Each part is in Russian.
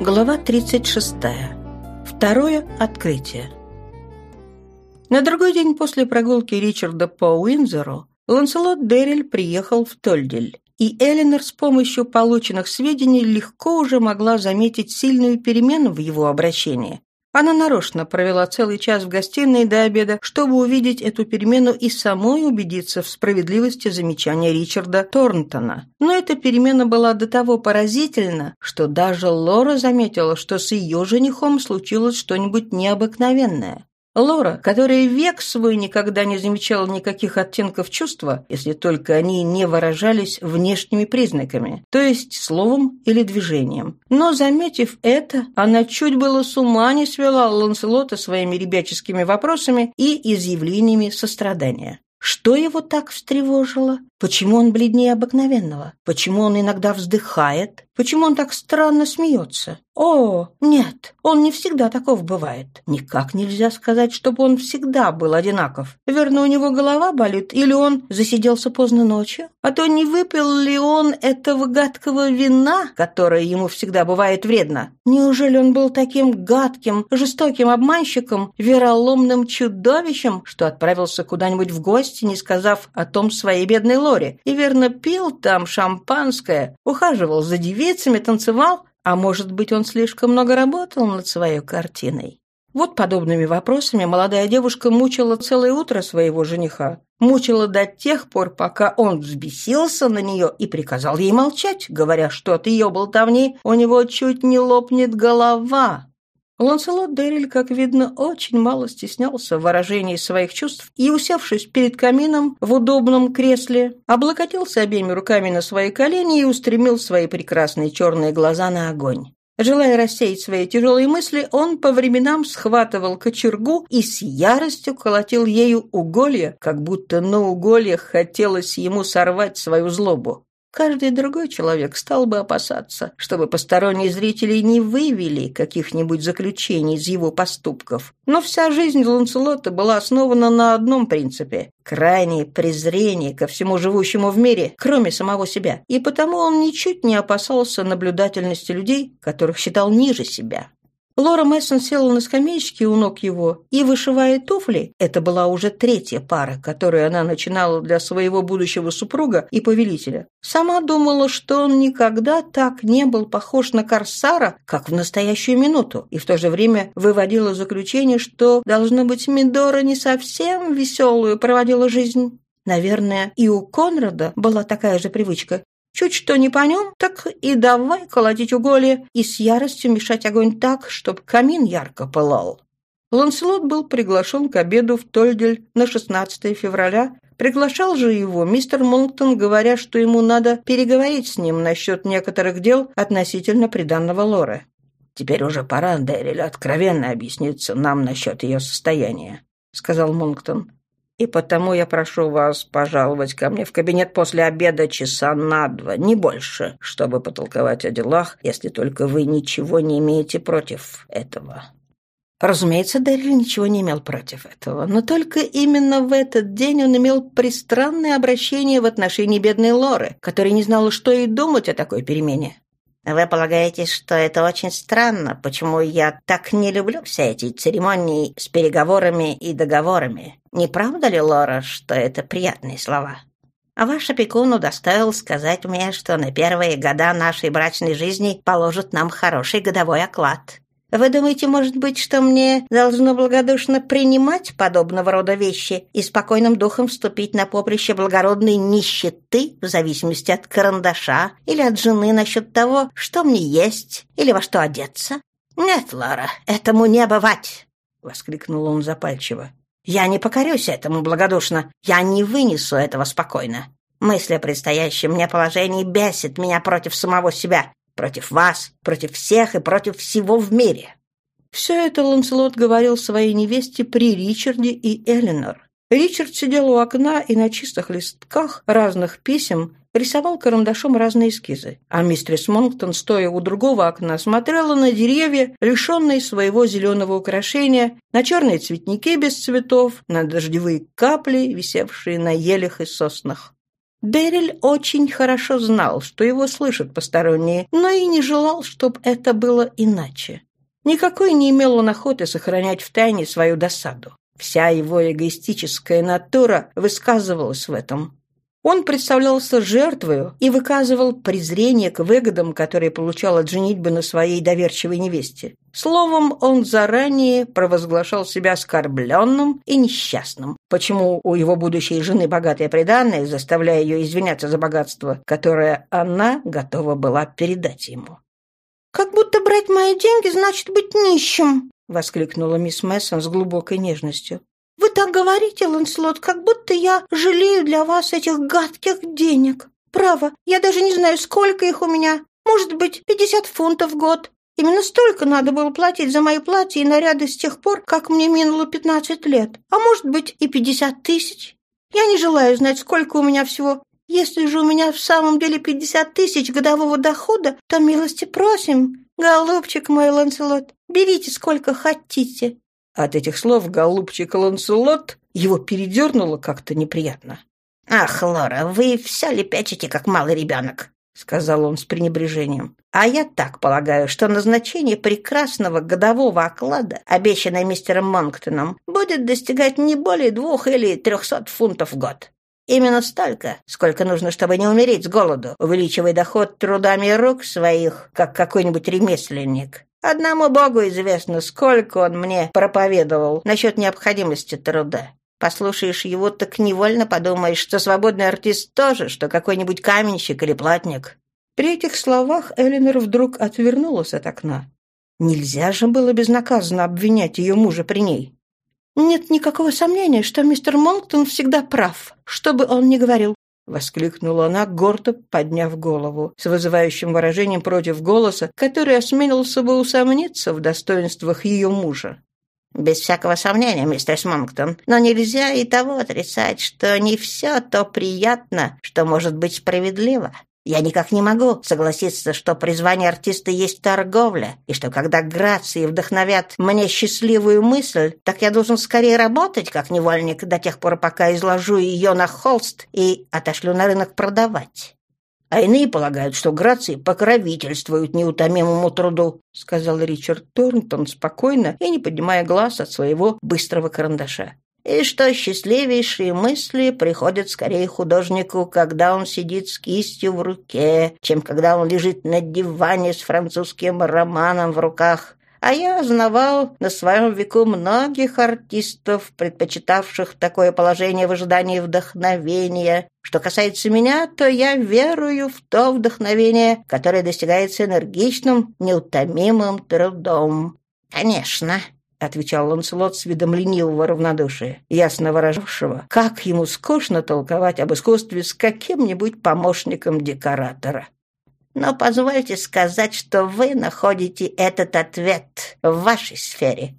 Глава 36. Второе открытие. На другой день после прогулки Ричарда по Уинзору Ланселот Дерриль приехал в Тольдель, и Эленор с помощью полученных сведений легко уже могла заметить сильную перемену в его обращении. Она нарочно провела целый час в гостиной до обеда, чтобы увидеть эту перемену и самой убедиться в справедливости замечания Ричарда Торнтона. Но эта перемена была до того поразительна, что даже Лора заметила, что с ее женихом случилось что-нибудь необыкновенное. Лора, которая век свой никогда не замечала никаких оттенков чувства, если только они не выражались внешними признаками, то есть словом или движением. Но, заметив это, она чуть было с ума не свела Ланселота своими ребяческими вопросами и изъявлениями сострадания. Что его так встревожило? Почему он бледнее обыкновенного? Почему он иногда вздыхает? Почему он так странно смеется? О, нет, он не всегда таков бывает. Никак нельзя сказать, чтобы он всегда был одинаков. Верно, у него голова болит, или он засиделся поздно ночью? А то не выпил ли он этого гадкого вина, которое ему всегда бывает вредно? Неужели он был таким гадким, жестоким обманщиком, вероломным чудовищем, что отправился куда-нибудь в гости, не сказав о том своей бедной? Лоре и верно пил там шампанское, ухаживал за девицами, танцевал, а может быть, он слишком много работал над своей картиной. Вот подобными вопросами молодая девушка мучила целое утро своего жениха. Мучила до тех пор, пока он взбесился на нее и приказал ей молчать, говоря, что от ее болтовни у него чуть не лопнет голова. Ланселот Дерриль, как видно, очень мало стеснялся в выражении своих чувств и, усевшись перед камином в удобном кресле, облокотился обеими руками на свои колени и устремил свои прекрасные черные глаза на огонь. Желая рассеять свои тяжелые мысли, он по временам схватывал кочергу и с яростью колотил ею уголья, как будто на угольях хотелось ему сорвать свою злобу. Каждый другой человек стал бы опасаться, чтобы посторонние зрители не вывели каких-нибудь заключений из его поступков. Но вся жизнь Ланселота была основана на одном принципе – крайнее презрение ко всему живущему в мире, кроме самого себя. И потому он ничуть не опасался наблюдательности людей, которых считал ниже себя. Лора Мессон села на скамеечке у ног его и, вышивая туфли, это была уже третья пара, которую она начинала для своего будущего супруга и повелителя, сама думала, что он никогда так не был похож на корсара, как в настоящую минуту, и в то же время выводила заключение, что, должно быть, Мидора не совсем веселую проводила жизнь. Наверное, и у Конрада была такая же привычка. Чуть что не по нем, так и давай колотить уголья и с яростью мешать огонь так, чтобы камин ярко пылал. Ланселот был приглашен к обеду в Тольдель на 16 февраля. Приглашал же его мистер Монктон, говоря, что ему надо переговорить с ним насчет некоторых дел относительно приданного Лоры. «Теперь уже пора, Дэриль, откровенно объясниться нам насчет ее состояния», — сказал Монктон и потому я прошу вас пожаловать ко мне в кабинет после обеда часа на два, не больше, чтобы потолковать о делах, если только вы ничего не имеете против этого». Разумеется, Дерри ничего не имел против этого, но только именно в этот день он имел пристранное обращение в отношении бедной Лоры, которая не знала, что и думать о такой перемене. Вы полагаете, что это очень странно, почему я так не люблю все эти церемонии с переговорами и договорами? Не правда ли, Лора, что это приятные слова? А ваш опекун удостоил сказать мне, что на первые года нашей брачной жизни положит нам хороший годовой оклад. Вы думаете, может быть, что мне должно благодушно принимать подобного рода вещи и спокойным духом вступить на поприще благородной нищеты в зависимости от карандаша или от жены насчет того, что мне есть или во что одеться? Нет, Лара, этому не бывать!» — воскликнул он запальчиво. «Я не покорюсь этому благодушно. Я не вынесу этого спокойно. Мысль о предстоящем мне положении бесит меня против самого себя. Против вас, против всех и против всего в мире». Все это Ланселот говорил своей невесте при Ричарде и Эленор. Ричард сидел у окна и на чистых листках разных писем рисовал карандашом разные эскизы, а мистерис Монктон, стоя у другого окна, смотрела на деревья, лишенные своего зеленого украшения, на черные цветники без цветов, на дождевые капли, висевшие на елях и соснах. Дэриль очень хорошо знал, что его слышат посторонние, но и не желал, чтобы это было иначе. Никакой не имел он охоты сохранять в тайне свою досаду. Вся его эгоистическая натура высказывалась в этом. Он представлялся жертвою и выказывал презрение к выгодам, которые получал от женитьбы на своей доверчивой невесте. Словом, он заранее провозглашал себя оскорбленным и несчастным. Почему у его будущей жены богатое приданное, заставляя ее извиняться за богатство, которое она готова была передать ему? «Как будто брать мои деньги значит быть нищим!» — воскликнула мисс Мессон с глубокой нежностью. «Вы так говорите, Ланселот, как будто я жалею для вас этих гадких денег. Право, я даже не знаю, сколько их у меня. Может быть, пятьдесят фунтов в год. Именно столько надо было платить за мои платья и наряды с тех пор, как мне минуло пятнадцать лет. А может быть, и пятьдесят тысяч. Я не желаю знать, сколько у меня всего. Если же у меня в самом деле пятьдесят тысяч годового дохода, то милости просим. Голубчик мой, Ланселот, берите сколько хотите. От этих слов голубчик Ланселот его передернуло как-то неприятно. «Ах, Лора, вы все лепечете, как малый ребенок», — сказал он с пренебрежением. «А я так полагаю, что назначение прекрасного годового оклада, обещанное мистером Монктоном, будет достигать не более двух или трехсот фунтов в год. Именно столько, сколько нужно, чтобы не умереть с голоду, увеличивая доход трудами рук своих, как какой-нибудь ремесленник. Одному Богу известно, сколько он мне проповедовал насчет необходимости труда. Послушаешь его, так невольно подумаешь, что свободный артист тоже, что какой-нибудь каменщик или платник». При этих словах Эллинор вдруг отвернулась от окна. Нельзя же было безнаказанно обвинять ее мужа при ней. «Нет никакого сомнения, что мистер Монктон всегда прав, что бы он ни говорил. — воскликнула она, гордо подняв голову, с вызывающим выражением против голоса, который осмелился бы усомниться в достоинствах ее мужа. «Без всякого сомнения, мистер Смонктон, но нельзя и того отрицать, что не все то приятно, что может быть справедливо. Я никак не могу согласиться, что призвание артиста есть торговля, и что когда грации вдохновят мне счастливую мысль, так я должен скорее работать как невольник до тех пор, пока изложу ее на холст и отошлю на рынок продавать. А иные полагают, что грации покровительствуют неутомимому труду, сказал Ричард Торнтон спокойно и не поднимая глаз от своего быстрого карандаша и что счастливейшие мысли приходят скорее художнику, когда он сидит с кистью в руке, чем когда он лежит на диване с французским романом в руках. А я знавал на своем веку многих артистов, предпочитавших такое положение в ожидании вдохновения. Что касается меня, то я верую в то вдохновение, которое достигается энергичным, неутомимым трудом. Конечно, — отвечал Ланселот с видом ленивого равнодушия, ясно выражавшего, как ему скучно толковать об искусстве с каким-нибудь помощником декоратора. «Но позвольте сказать, что вы находите этот ответ в вашей сфере.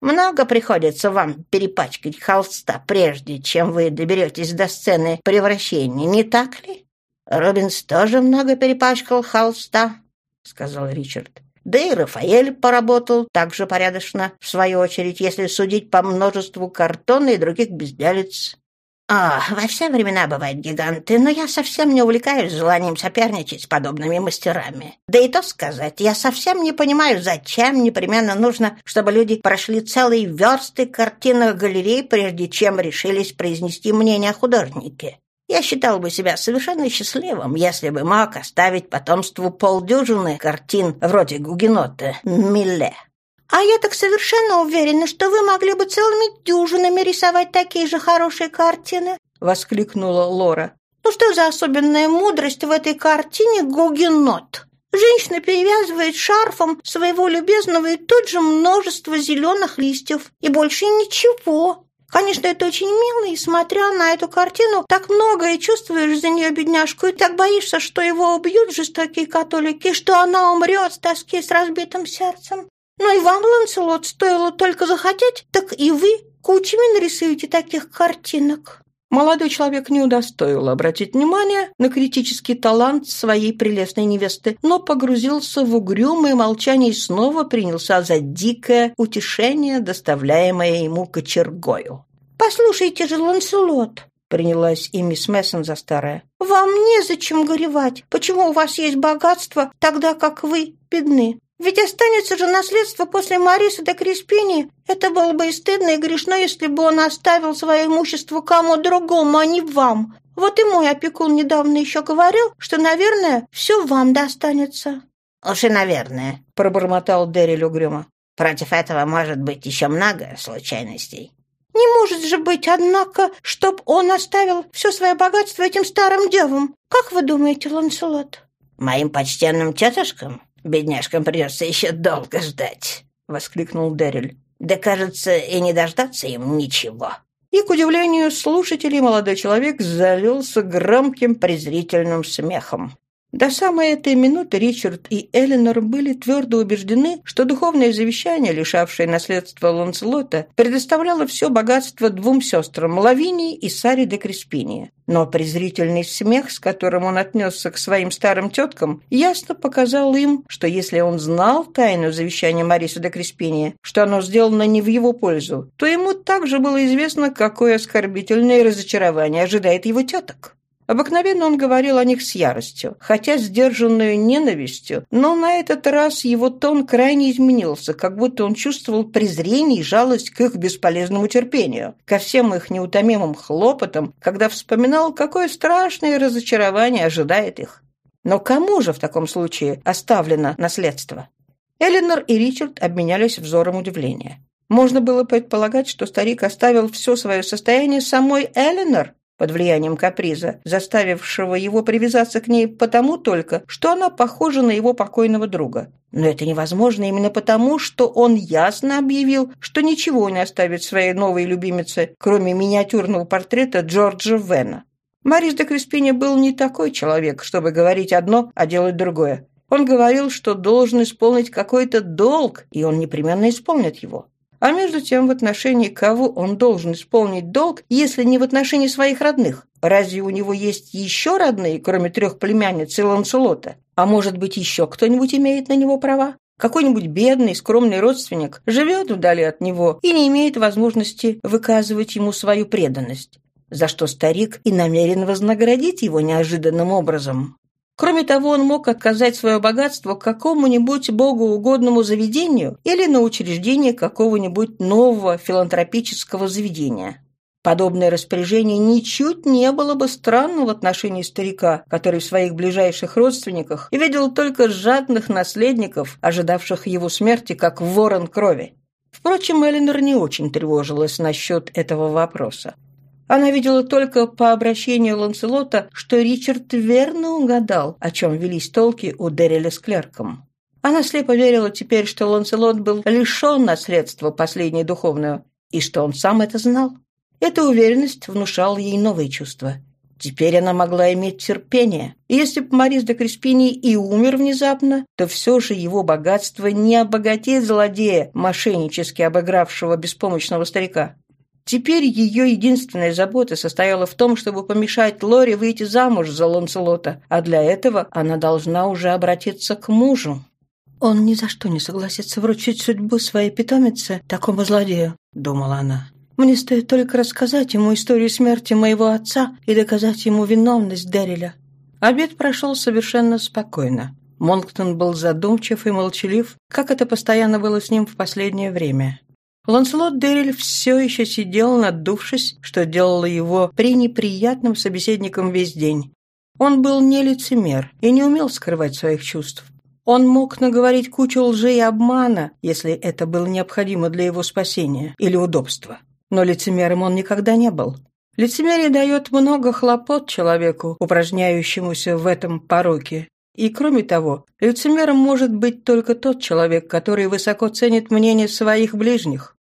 Много приходится вам перепачкать холста, прежде чем вы доберетесь до сцены превращения, не так ли? Робинс тоже много перепачкал холста», — сказал Ричард. Да и Рафаэль поработал также порядочно, в свою очередь, если судить по множеству картона и других безделец. А, во все времена бывают гиганты, но я совсем не увлекаюсь желанием соперничать с подобными мастерами. Да и то сказать, я совсем не понимаю, зачем непременно нужно, чтобы люди прошли целые версты картинных галерей, прежде чем решились произнести мнение о художнике. Я считал бы себя совершенно счастливым, если бы мог оставить потомству полдюжины картин вроде Гугенота, Милле. А я так совершенно уверена, что вы могли бы целыми дюжинами рисовать такие же хорошие картины, воскликнула Лора. Ну что за особенная мудрость в этой картине Гугенот? Женщина перевязывает шарфом своего любезного и тут же множество зеленых листьев. И больше ничего. Конечно, это очень мило, и, смотря на эту картину, так многое чувствуешь за нее, бедняжку, и так боишься, что его убьют жестокие католики, что она умрет с тоски с разбитым сердцем. Ну и вам, Ланселот, стоило только захотеть, так и вы кучами нарисуете таких картинок. Молодой человек не удостоил обратить внимание на критический талант своей прелестной невесты, но погрузился в угрюмое молчание и снова принялся за дикое утешение, доставляемое ему кочергою. «Послушайте же, Ланселот», принялась и мисс Мессон за старое. «Вам незачем горевать. Почему у вас есть богатство, тогда как вы бедны? Ведь останется же наследство после Мариса де Криспини. Это было бы и стыдно, и грешно, если бы он оставил свое имущество кому другому, а не вам. Вот и мой опекун недавно еще говорил, что, наверное, все вам достанется». «Уж и наверное», — пробормотал Дерриль угрюмо. «Против этого может быть еще много случайностей». «Не может же быть, однако, чтоб он оставил все свое богатство этим старым девам. Как вы думаете, Ланселот?» «Моим почтенным тетушкам? Бедняжкам придется еще долго ждать», — воскликнул Дерриль. «Да, кажется, и не дождаться им ничего». И, к удивлению слушателей, молодой человек залился громким презрительным смехом. До самой этой минуты Ричард и Эленор были твердо убеждены, что духовное завещание, лишавшее наследства Ланселота, предоставляло все богатство двум сестрам Лавинии и Саре де Креспини. Но презрительный смех, с которым он отнесся к своим старым теткам, ясно показал им, что если он знал тайну завещания Мариса де Креспини, что оно сделано не в его пользу, то ему также было известно, какое оскорбительное разочарование ожидает его теток. Обыкновенно он говорил о них с яростью, хотя сдержанную ненавистью, но на этот раз его тон крайне изменился, как будто он чувствовал презрение и жалость к их бесполезному терпению, ко всем их неутомимым хлопотам, когда вспоминал, какое страшное разочарование ожидает их. Но кому же в таком случае оставлено наследство? Эленор и Ричард обменялись взором удивления. Можно было предполагать, что старик оставил все свое состояние самой Эленор, под влиянием каприза, заставившего его привязаться к ней потому только, что она похожа на его покойного друга. Но это невозможно именно потому, что он ясно объявил, что ничего не оставит своей новой любимице, кроме миниатюрного портрета Джорджа Вена. Марис де Креспини был не такой человек, чтобы говорить одно, а делать другое. Он говорил, что должен исполнить какой-то долг, и он непременно исполнит его. А между тем, в отношении кого он должен исполнить долг, если не в отношении своих родных? Разве у него есть еще родные, кроме трех племянниц и Ланселота? А может быть, еще кто-нибудь имеет на него права? Какой-нибудь бедный, скромный родственник живет вдали от него и не имеет возможности выказывать ему свою преданность, за что старик и намерен вознаградить его неожиданным образом. Кроме того, он мог отказать свое богатство какому-нибудь богоугодному заведению или на учреждение какого-нибудь нового филантропического заведения. Подобное распоряжение ничуть не было бы странным в отношении старика, который в своих ближайших родственниках видел только жадных наследников, ожидавших его смерти, как ворон крови. Впрочем, Эленор не очень тревожилась насчет этого вопроса. Она видела только по обращению Ланселота, что Ричард верно угадал, о чем велись толки у Дерриля с клерком. Она слепо верила теперь, что Ланселот был лишен наследства последней духовную, и что он сам это знал. Эта уверенность внушала ей новые чувства. Теперь она могла иметь терпение. Если бы Морис де Креспини и умер внезапно, то все же его богатство не обогатит злодея, мошеннически обыгравшего беспомощного старика. Теперь ее единственная забота состояла в том, чтобы помешать Лоре выйти замуж за Ланселота, а для этого она должна уже обратиться к мужу. «Он ни за что не согласится вручить судьбу своей питомице такому злодею», — думала она. «Мне стоит только рассказать ему историю смерти моего отца и доказать ему виновность Дерриля». Обед прошел совершенно спокойно. Монктон был задумчив и молчалив, как это постоянно было с ним в последнее время. Ланселот Дерриль все еще сидел, надувшись, что делало его пренеприятным собеседником весь день. Он был не лицемер и не умел скрывать своих чувств. Он мог наговорить кучу лжи и обмана, если это было необходимо для его спасения или удобства. Но лицемером он никогда не был. Лицемерие дает много хлопот человеку, упражняющемуся в этом пороке. И кроме того, лицемером может быть только тот человек, который высоко ценит мнение своих ближних.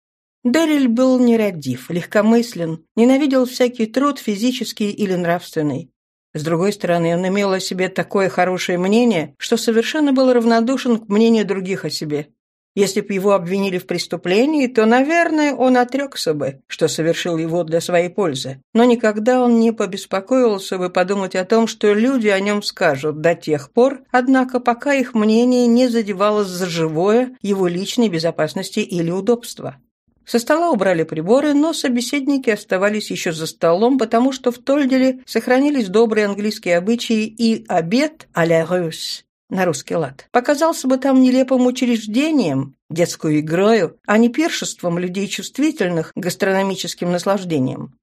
Дэриль был нерадив, легкомыслен, ненавидел всякий труд, физический или нравственный. С другой стороны, он имел о себе такое хорошее мнение, что совершенно был равнодушен к мнению других о себе. Если бы его обвинили в преступлении, то, наверное, он отрекся бы, что совершил его для своей пользы. Но никогда он не побеспокоился бы подумать о том, что люди о нем скажут до тех пор, однако пока их мнение не задевалось за живое его личной безопасности или удобства. Со стола убрали приборы, но собеседники оставались еще за столом, потому что в Тольделе сохранились добрые английские обычаи и обед а-ля рус на русский лад. Показался бы там нелепым учреждением, детскую игрою, а не пиршеством людей чувствительных гастрономическим наслаждением.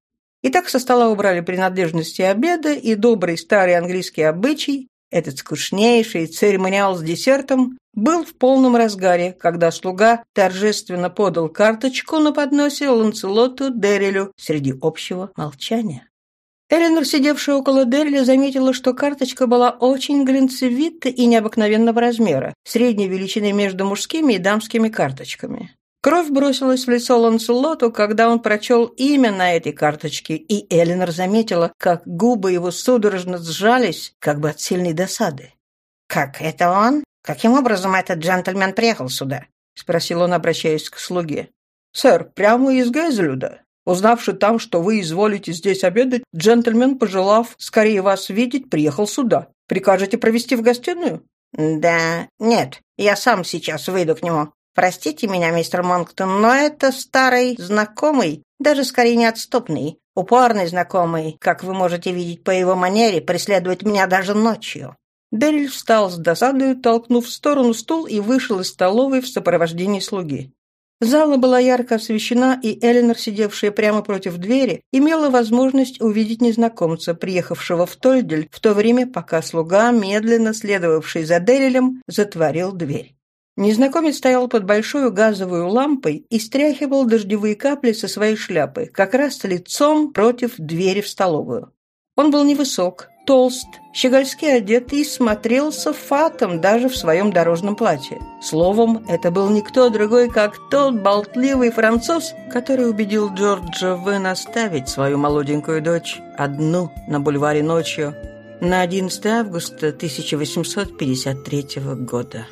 Итак, со стола убрали принадлежности обеда, и добрый старый английский обычай, этот скучнейший церемониал с десертом, был в полном разгаре, когда слуга торжественно подал карточку на подносе Ланцелоту Деррелю среди общего молчания. Эленор, сидевшая около Дерриля, заметила, что карточка была очень глинцевита и необыкновенного размера, средней величины между мужскими и дамскими карточками. Кровь бросилась в лицо Ланселоту, когда он прочел имя на этой карточке, и Эленор заметила, как губы его судорожно сжались, как бы от сильной досады. «Как, это он? Каким образом этот джентльмен приехал сюда?» — спросил он, обращаясь к слуге. «Сэр, прямо из Гейзелюда. Узнавши там, что вы изволите здесь обедать, джентльмен, пожелав скорее вас видеть, приехал сюда. Прикажете провести в гостиную?» «Да, нет, я сам сейчас выйду к нему. Простите меня, мистер Монктон, но это старый знакомый, даже скорее неотступный, упорный знакомый, как вы можете видеть по его манере, преследовать меня даже ночью». Дерриль встал с досадою, толкнув в сторону стул и вышел из столовой в сопровождении слуги. Зала была ярко освещена, и Эленор, сидевшая прямо против двери, имела возможность увидеть незнакомца, приехавшего в Тольдель, в то время, пока слуга, медленно следовавший за Деррилем, затворил дверь. Незнакомец стоял под большой газовой лампой и стряхивал дождевые капли со своей шляпы, как раз лицом против двери в столовую. Он был невысок, толст, щегольски одет и смотрелся фатом даже в своем дорожном платье. Словом, это был никто другой, как тот болтливый француз, который убедил Джорджа Вен оставить свою молоденькую дочь одну на бульваре ночью на 11 августа 1853 года.